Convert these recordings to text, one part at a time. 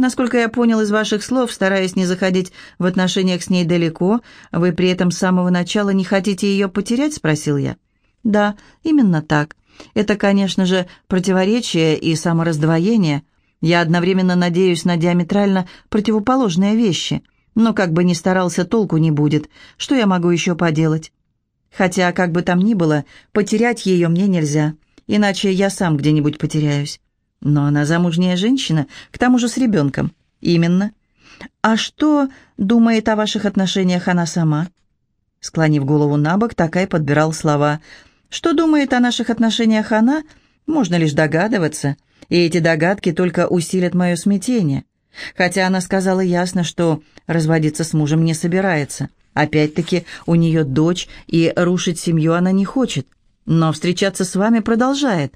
Насколько я понял из ваших слов, стараясь не заходить в отношениях с ней далеко, вы при этом с самого начала не хотите ее потерять?» – спросил я. «Да, именно так. Это, конечно же, противоречие и самораздвоение. Я одновременно надеюсь на диаметрально противоположные вещи. Но как бы ни старался, толку не будет. Что я могу еще поделать? Хотя, как бы там ни было, потерять ее мне нельзя, иначе я сам где-нибудь потеряюсь. Но она замужняя женщина, к тому же с ребенком. Именно. А что думает о ваших отношениях она сама? Склонив голову на бок, Такай подбирал слова. Что думает о наших отношениях она, можно лишь догадываться, и эти догадки только усилят мое смятение. Хотя она сказала ясно, что разводиться с мужем не собирается. Опять-таки, у нее дочь, и рушить семью она не хочет. Но встречаться с вами продолжает.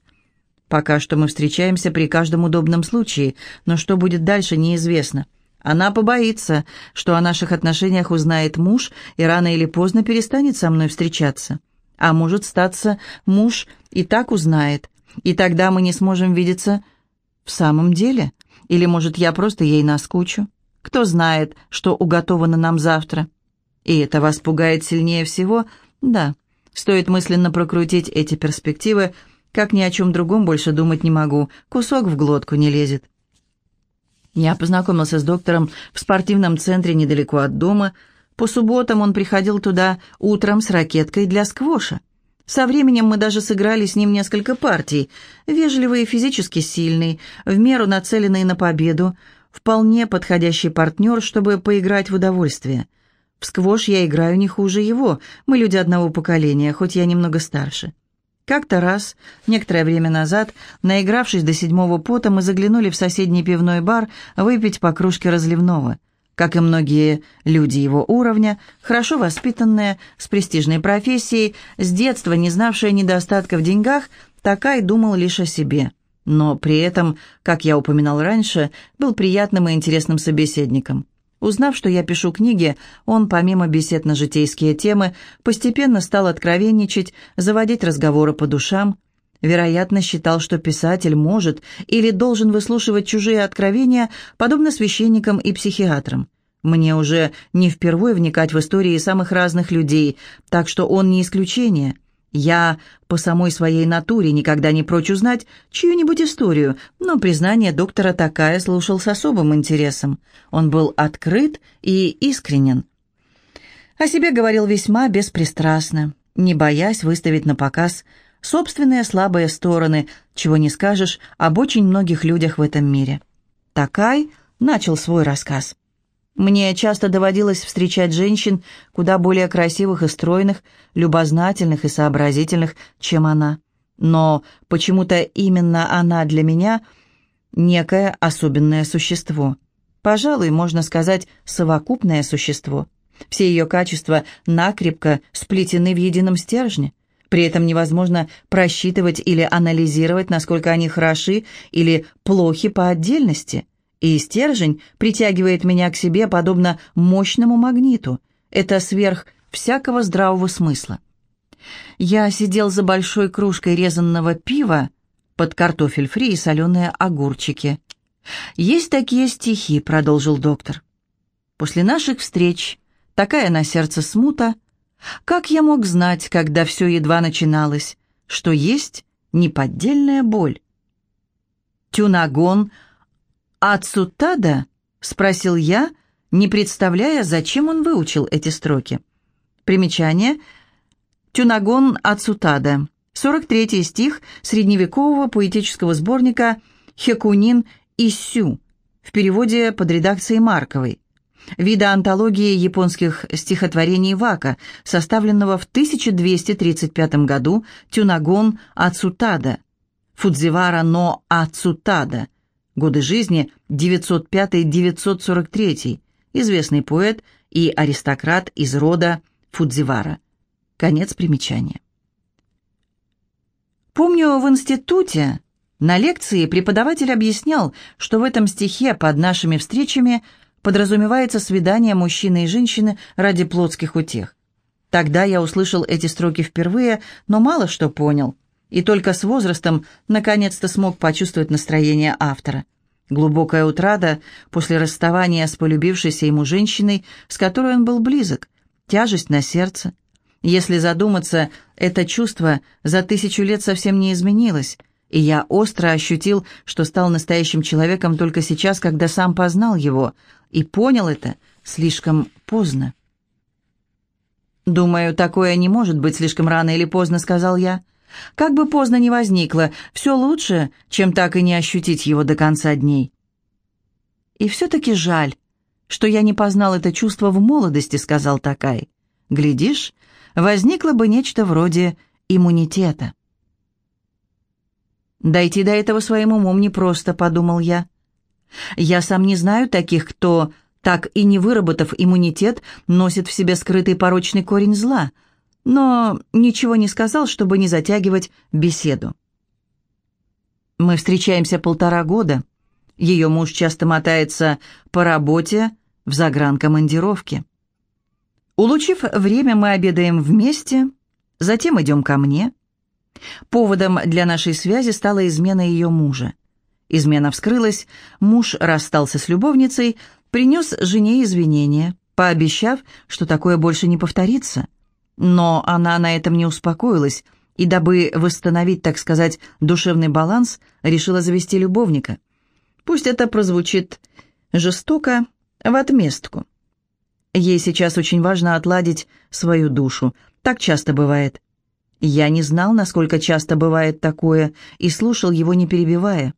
Пока что мы встречаемся при каждом удобном случае, но что будет дальше, неизвестно. Она побоится, что о наших отношениях узнает муж и рано или поздно перестанет со мной встречаться. А может статься, муж и так узнает, и тогда мы не сможем видеться в самом деле. Или, может, я просто ей наскучу. Кто знает, что уготовано нам завтра. И это вас пугает сильнее всего? Да, стоит мысленно прокрутить эти перспективы, как ни о чем другом больше думать не могу, кусок в глотку не лезет. Я познакомился с доктором в спортивном центре недалеко от дома. По субботам он приходил туда утром с ракеткой для сквоша. Со временем мы даже сыграли с ним несколько партий. Вежливый и физически сильный, в меру нацеленный на победу, вполне подходящий партнер, чтобы поиграть в удовольствие. В сквош я играю не хуже его, мы люди одного поколения, хоть я немного старше. Как-то раз, некоторое время назад, наигравшись до седьмого пота, мы заглянули в соседний пивной бар выпить по кружке разливного. Как и многие люди его уровня, хорошо воспитанные, с престижной профессией, с детства не знавшая недостатка в деньгах, Такай думал лишь о себе. Но при этом, как я упоминал раньше, был приятным и интересным собеседником. Узнав, что я пишу книги, он, помимо бесед на житейские темы, постепенно стал откровенничать, заводить разговоры по душам. Вероятно, считал, что писатель может или должен выслушивать чужие откровения, подобно священникам и психиатрам. Мне уже не впервые вникать в истории самых разных людей, так что он не исключение. Я по самой своей натуре никогда не прочь узнать чью-нибудь историю, но признание доктора такая слушал с особым интересом. Он был открыт и искренен. О себе говорил весьма беспристрастно, не боясь выставить на показ собственные слабые стороны, чего не скажешь об очень многих людях в этом мире. Такай начал свой рассказ. Мне часто доводилось встречать женщин куда более красивых и стройных, любознательных и сообразительных, чем она. Но почему-то именно она для меня некое особенное существо. Пожалуй, можно сказать, совокупное существо. Все ее качества накрепко сплетены в едином стержне. При этом невозможно просчитывать или анализировать, насколько они хороши или плохи по отдельности – и стержень притягивает меня к себе подобно мощному магниту. Это сверх всякого здравого смысла. Я сидел за большой кружкой резанного пива под картофель фри и соленые огурчики. «Есть такие стихи», — продолжил доктор. «После наших встреч такая на сердце смута. Как я мог знать, когда все едва начиналось, что есть неподдельная боль?» Тюнагон «Ацутада?» — спросил я, не представляя, зачем он выучил эти строки. Примечание. Тюнагон Ацутада. 43 стих средневекового поэтического сборника «Хекунин Иссю» в переводе под редакцией Марковой. Вида антологии японских стихотворений Вака, составленного в 1235 году Тюнагон Ацутада, Фудзивара но Ацутада, Годы жизни 905-943. Известный поэт и аристократ из рода Фудзивара. Конец примечания. Помню, в институте на лекции преподаватель объяснял, что в этом стихе под нашими встречами подразумевается свидание мужчины и женщины ради плотских утех. Тогда я услышал эти строки впервые, но мало что понял – и только с возрастом наконец-то смог почувствовать настроение автора. глубокая утрата после расставания с полюбившейся ему женщиной, с которой он был близок, тяжесть на сердце. Если задуматься, это чувство за тысячу лет совсем не изменилось, и я остро ощутил, что стал настоящим человеком только сейчас, когда сам познал его, и понял это слишком поздно. «Думаю, такое не может быть слишком рано или поздно», — сказал я. «Как бы поздно ни возникло, все лучше, чем так и не ощутить его до конца дней». «И все-таки жаль, что я не познал это чувство в молодости», — сказал Такай. «Глядишь, возникло бы нечто вроде иммунитета». «Дойти до этого своим умом непросто», — подумал я. «Я сам не знаю таких, кто так и не выработав иммунитет, носит в себе скрытый порочный корень зла, но ничего не сказал, чтобы не затягивать беседу. Мы встречаемся полтора года. Ее муж часто мотается по работе в загранкомандировке. Улучив время, мы обедаем вместе, затем идем ко мне. Поводом для нашей связи стала измена ее мужа. Измена вскрылась, муж расстался с любовницей, принес жене извинения, пообещав, что такое больше не повторится. Но она на этом не успокоилась, и дабы восстановить, так сказать, душевный баланс, решила завести любовника. Пусть это прозвучит жестоко, в отместку. Ей сейчас очень важно отладить свою душу. Так часто бывает. Я не знал, насколько часто бывает такое, и слушал его, не перебивая.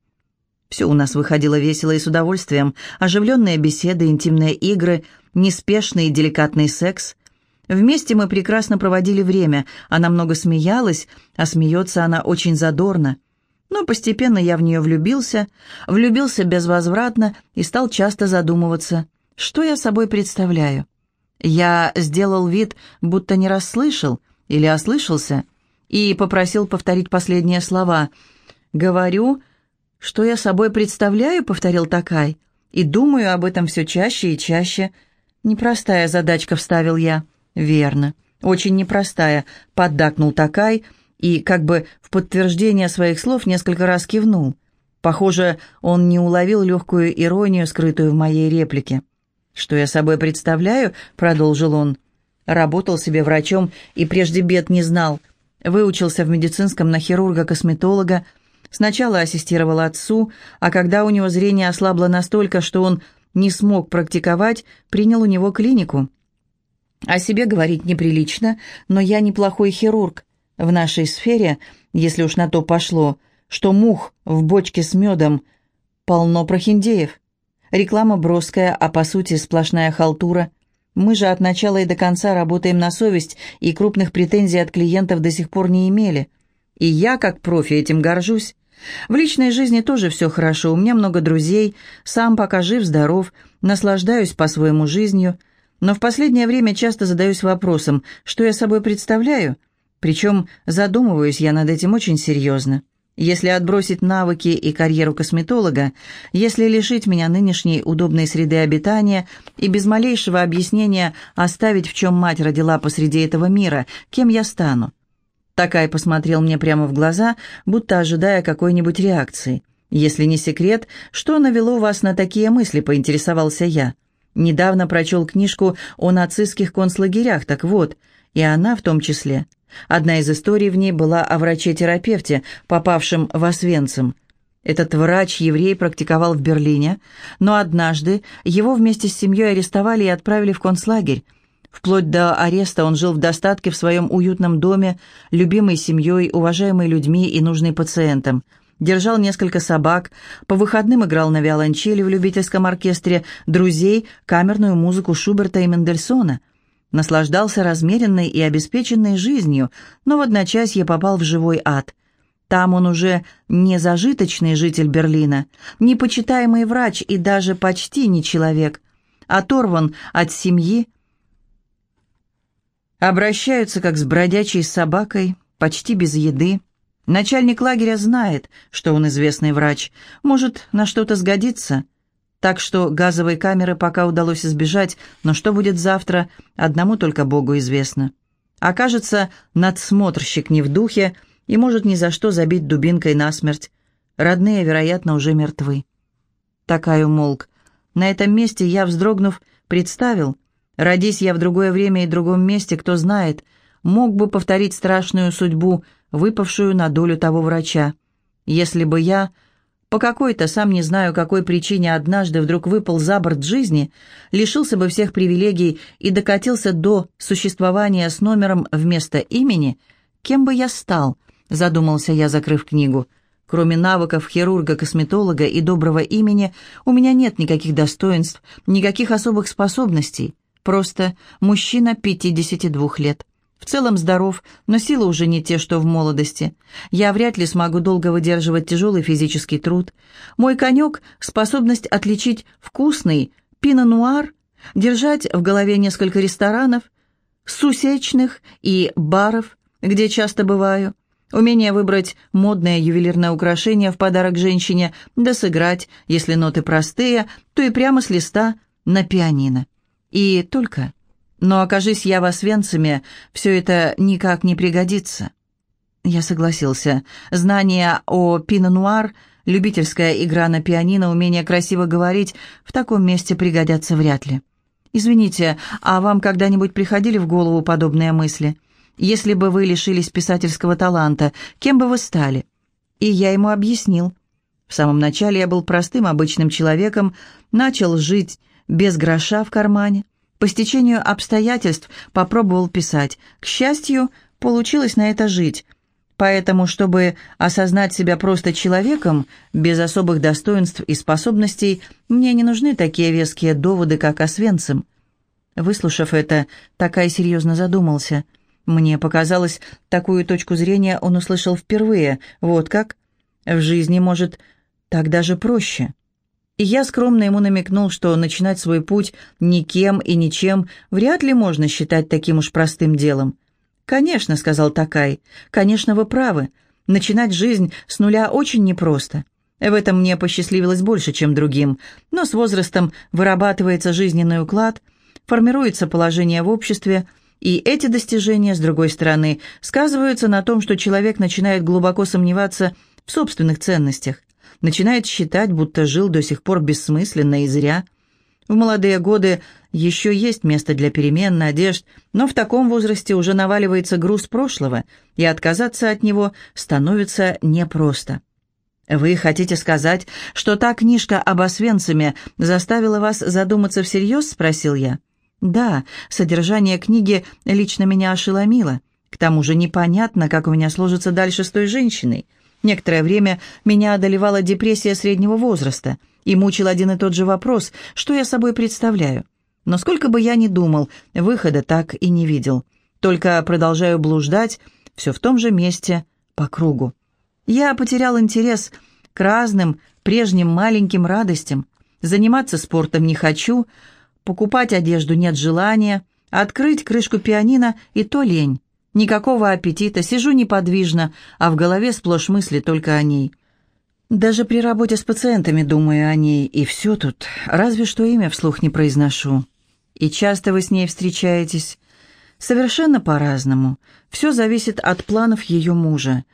Все у нас выходило весело и с удовольствием. Оживленные беседы, интимные игры, неспешный и деликатный секс. Вместе мы прекрасно проводили время. Она много смеялась, а смеется она очень задорно. Но постепенно я в нее влюбился, влюбился безвозвратно и стал часто задумываться, что я собой представляю. Я сделал вид, будто не расслышал или ослышался, и попросил повторить последние слова. «Говорю, «Что я собой представляю?» — повторил Такай. «И думаю об этом все чаще и чаще». «Непростая задачка», — вставил я. «Верно. Очень непростая», — поддакнул Такай и, как бы в подтверждение своих слов, несколько раз кивнул. Похоже, он не уловил легкую иронию, скрытую в моей реплике. «Что я собой представляю?» — продолжил он. Работал себе врачом и прежде бед не знал. Выучился в медицинском на хирурга-косметолога, Сначала ассистировал отцу, а когда у него зрение ослабло настолько, что он не смог практиковать, принял у него клинику. О себе говорить неприлично, но я неплохой хирург. В нашей сфере, если уж на то пошло, что мух в бочке с медом полно прохиндеев. Реклама броская, а по сути сплошная халтура. Мы же от начала и до конца работаем на совесть, и крупных претензий от клиентов до сих пор не имели. И я, как профи, этим горжусь. В личной жизни тоже все хорошо, у меня много друзей, сам пока жив-здоров, наслаждаюсь по-своему жизнью, но в последнее время часто задаюсь вопросом, что я собой представляю, причем задумываюсь я над этим очень серьезно. Если отбросить навыки и карьеру косметолога, если лишить меня нынешней удобной среды обитания и без малейшего объяснения оставить, в чем мать родила посреди этого мира, кем я стану? Такай посмотрел мне прямо в глаза, будто ожидая какой-нибудь реакции. «Если не секрет, что навело вас на такие мысли?» – поинтересовался я. «Недавно прочел книжку о нацистских концлагерях, так вот, и она в том числе. Одна из историй в ней была о враче-терапевте, попавшем в Освенцим. Этот врач-еврей практиковал в Берлине, но однажды его вместе с семьей арестовали и отправили в концлагерь, Вплоть до ареста он жил в достатке в своем уютном доме, любимой семьей, уважаемой людьми и нужной пациентам. Держал несколько собак, по выходным играл на виолончели в любительском оркестре друзей, камерную музыку Шуберта и Мендельсона. Наслаждался размеренной и обеспеченной жизнью, но в одночасье попал в живой ад. Там он уже не зажиточный житель Берлина, не почитаемый врач и даже почти не человек, оторван от семьи, Обращаются, как с бродячей собакой, почти без еды. Начальник лагеря знает, что он известный врач, может на что-то сгодится. Так что газовой камеры пока удалось избежать, но что будет завтра, одному только Богу известно. Окажется, надсмотрщик не в духе и может ни за что забить дубинкой насмерть. Родные, вероятно, уже мертвы. Такая умолк. На этом месте я, вздрогнув, представил. Родись я в другое время и другом месте, кто знает, мог бы повторить страшную судьбу, выпавшую на долю того врача. Если бы я, по какой-то, сам не знаю какой причине, однажды вдруг выпал за борт жизни, лишился бы всех привилегий и докатился до существования с номером вместо имени, кем бы я стал, задумался я, закрыв книгу. Кроме навыков хирурга-косметолога и доброго имени, у меня нет никаких достоинств, никаких особых способностей. Просто мужчина 52 лет. В целом здоров, но силы уже не те, что в молодости. Я вряд ли смогу долго выдерживать тяжелый физический труд. Мой конек — способность отличить вкусный пино-нуар, держать в голове несколько ресторанов, сусечных и баров, где часто бываю, Умение выбрать модное ювелирное украшение в подарок женщине, да сыграть, если ноты простые, то и прямо с листа на пианино. И только. Но окажись я в Освенциме, все это никак не пригодится. Я согласился. Знание о пино-нуар, любительская игра на пианино, умение красиво говорить в таком месте пригодятся вряд ли. Извините, а вам когда-нибудь приходили в голову подобные мысли? Если бы вы лишились писательского таланта, кем бы вы стали?» И я ему объяснил. В самом начале я был простым обычным человеком, начал жить без гроша в кармане. По стечению обстоятельств попробовал писать. К счастью, получилось на это жить. Поэтому, чтобы осознать себя просто человеком, без особых достоинств и способностей, мне не нужны такие веские доводы, как Освенцим. Выслушав это, Такай серьезно задумался – мне показалось, такую точку зрения он услышал впервые. Вот как? В жизни, может, так даже проще. И я скромно ему намекнул, что начинать свой путь никем и ничем вряд ли можно считать таким уж простым делом. «Конечно», — сказал Такай, — «конечно, вы правы. Начинать жизнь с нуля очень непросто. В этом мне посчастливилось больше, чем другим, но с возрастом вырабатывается жизненный уклад, формируется положение в обществе — и эти достижения, с другой стороны, сказываются на том, что человек начинает глубоко сомневаться в собственных ценностях, начинает считать, будто жил до сих пор бессмысленно и зря. В молодые годы еще есть место для перемен, надежд, но в таком возрасте уже наваливается груз прошлого, и отказаться от него становится непросто. «Вы хотите сказать, что та книжка об Освенциме заставила вас задуматься всерьез?» – спросил я. Да, содержание книги лично меня ошеломило. К тому же непонятно, как у меня сложится дальше с той женщиной. Некоторое время меня одолевала депрессия среднего возраста, и мучил один и тот же вопрос, что я собой представляю. Но сколько бы я ни думал, выхода так и не видел. Только продолжаю блуждать, все в том же месте, по кругу. Я потерял интерес к разным, прежним маленьким радостям. Заниматься спортом не хочу, Покупать одежду нет желания, открыть крышку пианино и то лень. Никакого аппетита, сижу неподвижно, а в голове сплошь мысли только о ней. Даже при работе с пациентами думаю о ней, и все тут, разве что имя вслух не произношу. И часто вы с ней встречаетесь. Совершенно по-разному. Все зависит от планов ее мужа.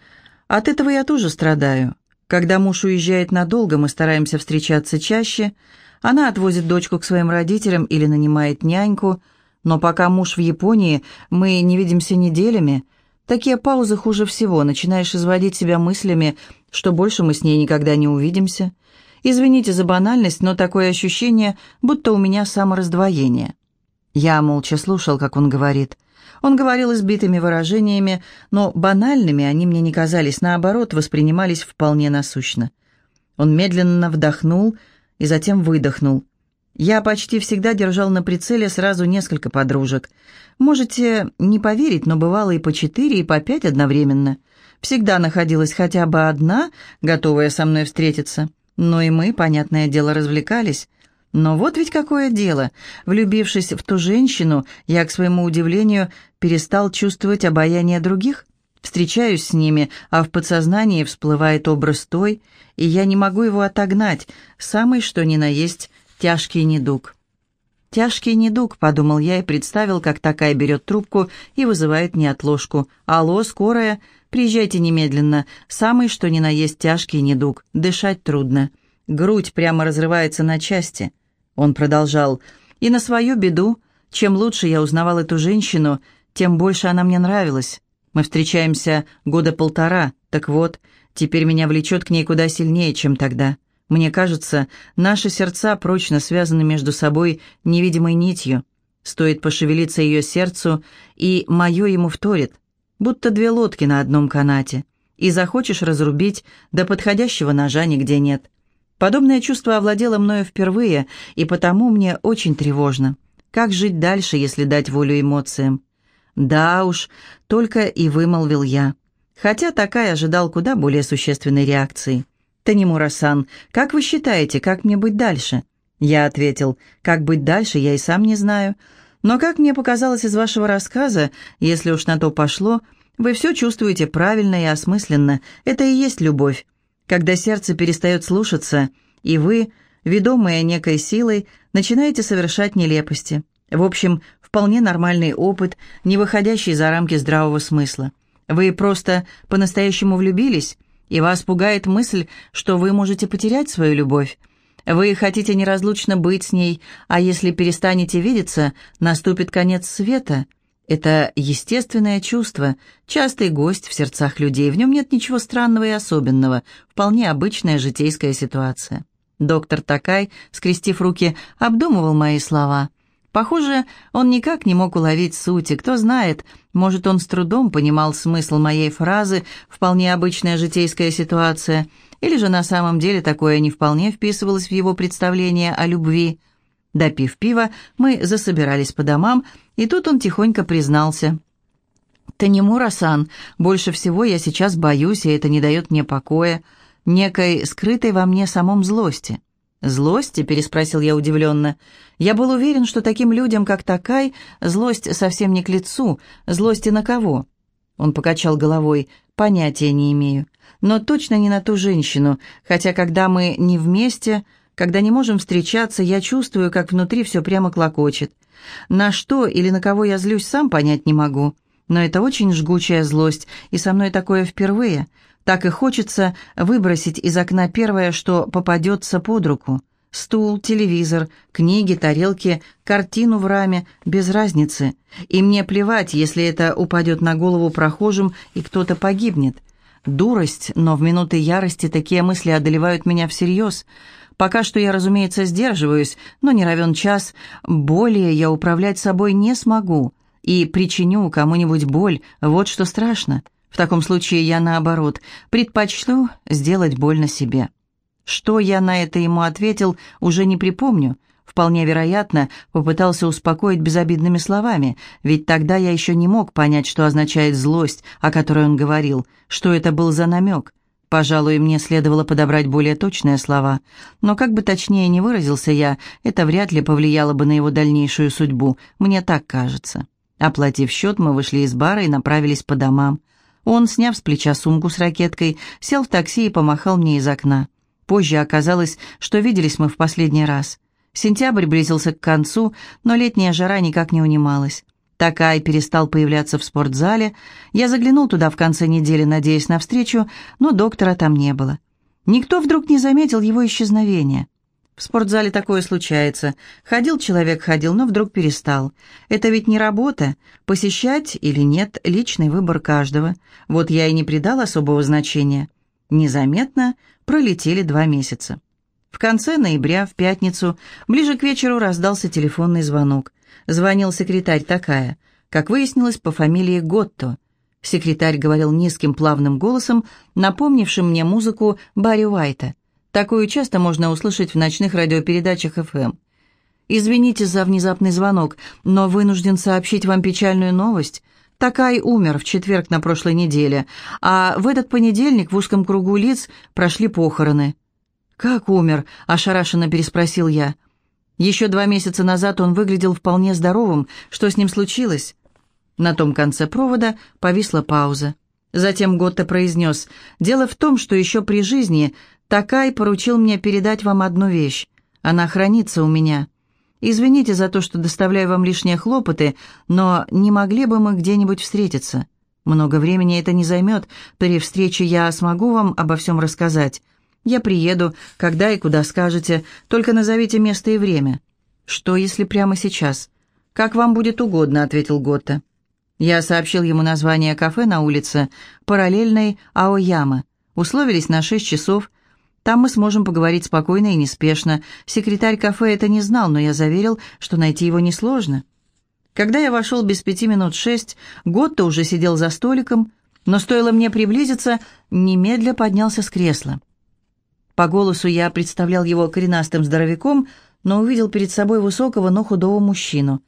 От этого я тоже страдаю. Когда муж уезжает надолго, мы стараемся встречаться чаще – она отвозит дочку к своим родителям или нанимает няньку, но пока муж в Японии, мы не видимся неделями. Такие паузы хуже всего, начинаешь изводить себя мыслями, что больше мы с ней никогда не увидимся. Извините за банальность, но такое ощущение, будто у меня самораздвоение. Я молча слушал, как он говорит. Он говорил избитыми выражениями, но банальными они мне не казались, наоборот, воспринимались вполне насущно. Он медленно вдохнул, и затем выдохнул. Я почти всегда держал на прицеле сразу несколько подружек. Можете не поверить, но бывало и по четыре, и по пять одновременно. Всегда находилась хотя бы одна, готовая со мной встретиться. Но и мы, понятное дело, развлекались. Но вот ведь какое дело. Влюбившись в ту женщину, я, к своему удивлению, перестал чувствовать обаяние других. Встречаюсь с ними, а в подсознании всплывает образ той, и я не могу его отогнать, самый что ни на есть тяжкий недуг. «Тяжкий недуг», — подумал я и представил, как такая берет трубку и вызывает неотложку. «Алло, скорая, приезжайте немедленно. Самый что ни на есть тяжкий недуг. Дышать трудно». Грудь прямо разрывается на части. Он продолжал. И на свою беду, чем лучше я узнавал эту женщину, тем больше она мне нравилась. Мы встречаемся года полтора, так вот, теперь меня влечет к ней куда сильнее, чем тогда. Мне кажется, наши сердца прочно связаны между собой невидимой нитью. Стоит пошевелиться ее сердцу, и мое ему вторит, будто две лодки на одном канате. И захочешь разрубить, да подходящего ножа нигде нет. Подобное чувство овладело мною впервые, и потому мне очень тревожно. Как жить дальше, если дать волю эмоциям? «Да уж», — только и вымолвил я. Хотя такая ожидал куда более существенной реакции. «Танимура-сан, как вы считаете, как мне быть дальше?» Я ответил, «Как быть дальше, я и сам не знаю. Но, как мне показалось из вашего рассказа, если уж на то пошло, вы все чувствуете правильно и осмысленно. Это и есть любовь. Когда сердце перестает слушаться, и вы, ведомые некой силой, начинаете совершать нелепости. В общем, вполне нормальный опыт, не выходящий за рамки здравого смысла. Вы просто по-настоящему влюбились, и вас пугает мысль, что вы можете потерять свою любовь. Вы хотите неразлучно быть с ней, а если перестанете видеться, наступит конец света. Это естественное чувство, частый гость в сердцах людей, в нем нет ничего странного и особенного, вполне обычная житейская ситуация. Доктор Такай, скрестив руки, обдумывал мои слова – Похоже, он никак не мог уловить сути. Кто знает, может, он с трудом понимал смысл моей фразы «вполне обычная житейская ситуация», или же на самом деле такое не вполне вписывалось в его представление о любви. Допив пива, мы засобирались по домам, и тут он тихонько признался. «Танемура-сан, больше всего я сейчас боюсь, и это не дает мне покоя, некой скрытой во мне самом злости». «Злости?» — переспросил я удивленно. «Я был уверен, что таким людям, как Такай, злость совсем не к лицу. Злости на кого?» Он покачал головой. «Понятия не имею. Но точно не на ту женщину, хотя когда мы не вместе, когда не можем встречаться, я чувствую, как внутри все прямо клокочет. На что или на кого я злюсь, сам понять не могу. Но это очень жгучая злость, и со мной такое впервые. Так и хочется выбросить из окна первое, что попадется под руку. Стул, телевизор, книги, тарелки, картину в раме, без разницы. И мне плевать, если это упадет на голову прохожим и кто-то погибнет. Дурость, но в минуты ярости такие мысли одолевают меня всерьез. Пока что я, разумеется, сдерживаюсь, но не равен час. Более я управлять собой не смогу. И причиню кому-нибудь боль, вот что страшно. В таком случае я, наоборот, предпочту сделать больно себе. Что я на это ему ответил, уже не припомню. Вполне вероятно, попытался успокоить безобидными словами, ведь тогда я еще не мог понять, что означает злость, о которой он говорил, что это был за намек. Пожалуй, мне следовало подобрать более точные слова, но как бы точнее не выразился я, это вряд ли повлияло бы на его дальнейшую судьбу, мне так кажется. Оплатив счет, мы вышли из бара и направились по домам. Он, сняв с плеча сумку с ракеткой, сел в такси и помахал мне из окна. Позже оказалось, что виделись мы в последний раз. Сентябрь близился к концу, но летняя жара никак не унималась. Такай перестал появляться в спортзале. Я заглянул туда в конце недели, надеясь на встречу, но доктора там не было. Никто вдруг не заметил его исчезновения. В спортзале такое случается. Ходил человек, ходил, но вдруг перестал. Это ведь не работа. Посещать или нет – личный выбор каждого. Вот я и не придал особого значения. Незаметно пролетели два месяца. В конце ноября, в пятницу, ближе к вечеру раздался телефонный звонок. Звонил секретарь такая, как выяснилось, по фамилии Готто. Секретарь говорил низким плавным голосом, напомнившим мне музыку Барри Уайта – Такую часто можно услышать в ночных радиопередачах ФМ. «Извините за внезапный звонок, но вынужден сообщить вам печальную новость. Такай умер в четверг на прошлой неделе, а в этот понедельник в узком кругу лиц прошли похороны». «Как умер?» – ошарашенно переспросил я. «Еще два месяца назад он выглядел вполне здоровым. Что с ним случилось?» На том конце провода повисла пауза. Затем Готте произнес, «Дело в том, что еще при жизни Такай поручил мне передать вам одну вещь. Она хранится у меня. Извините за то, что доставляю вам лишние хлопоты, но не могли бы мы где-нибудь встретиться? Много времени это не займет. При встрече я смогу вам обо всем рассказать. Я приеду, когда и куда скажете, только назовите место и время». «Что, если прямо сейчас?» «Как вам будет угодно», — ответил Готта. Я сообщил ему название кафе на улице, параллельной Аояма. Условились на шесть часов. Там мы сможем поговорить спокойно и неспешно. Секретарь кафе это не знал, но я заверил, что найти его несложно. Когда я вошел без пяти минут шесть, Готто уже сидел за столиком, но стоило мне приблизиться, немедля поднялся с кресла. По голосу я представлял его коренастым здоровяком, но увидел перед собой высокого, но худого мужчину.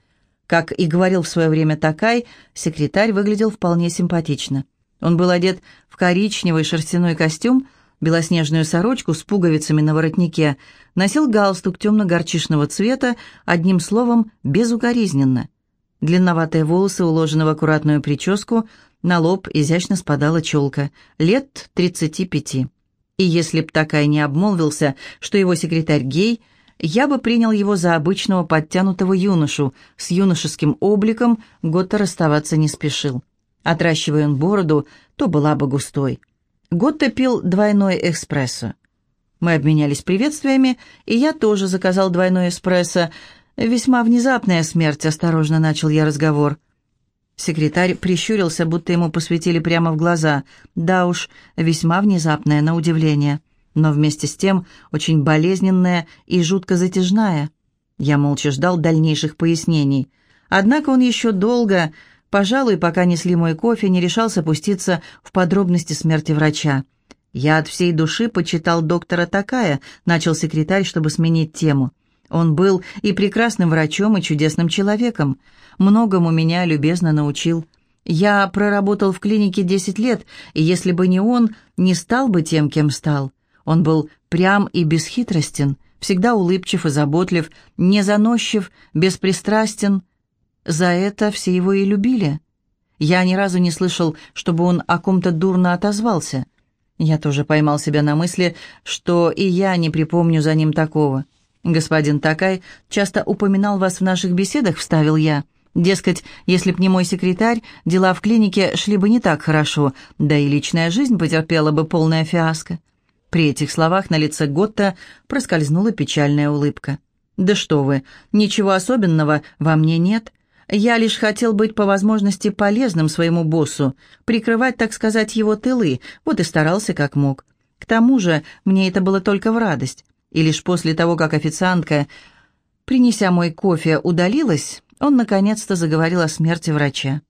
Как и говорил в свое время Такай, секретарь выглядел вполне симпатично. Он был одет в коричневый шерстяной костюм, белоснежную сорочку с пуговицами на воротнике, носил галстук темно-горчишного цвета, одним словом, безукоризненно. Длинноватые волосы уложены в аккуратную прическу, на лоб изящно спадала челка, лет тридцати пяти. И если б такая не обмолвился, что его секретарь гей, я бы принял его за обычного подтянутого юношу, с юношеским обликом Готта расставаться не спешил. Отращивая он бороду, то была бы густой. Готта пил двойной эспрессо. Мы обменялись приветствиями, и я тоже заказал двойной эспрессо. «Весьма внезапная смерть», — осторожно начал я разговор. Секретарь прищурился, будто ему посветили прямо в глаза. Да уж, весьма внезапное, на удивление. Но вместе с тем очень болезненная и жутко затяжная. Я молча ждал дальнейших пояснений. Однако он еще долго, пожалуй, пока несли мой кофе, не решался пуститься в подробности смерти врача. «Я от всей души почитал доктора Такая», — начал секретарь, чтобы сменить тему. Он был и прекрасным врачом, и чудесным человеком. Многому меня любезно научил. Я проработал в клинике 10 лет, и если бы не он, не стал бы тем, кем стал. Он был прям и бесхитростен, всегда улыбчив и заботлив, не заносчив, беспристрастен. За это все его и любили. Я ни разу не слышал, чтобы он о ком-то дурно отозвался. Я тоже поймал себя на мысли, что и я не припомню за ним такого. «Господин Такай часто упоминал вас в наших беседах», — вставил я. «Дескать, если б не мой секретарь, дела в клинике шли бы не так хорошо, да и личная жизнь потерпела бы полная фиаско». При этих словах на лице Готта проскользнула печальная улыбка. «Да что вы, ничего особенного во мне нет. Я лишь хотел быть по возможности полезным своему боссу, прикрывать, так сказать, его тылы, вот и старался как мог. К тому же мне это было только в радость. И лишь после того, как официантка, принеся мой кофе, удалилась, он наконец-то заговорил о смерти врача.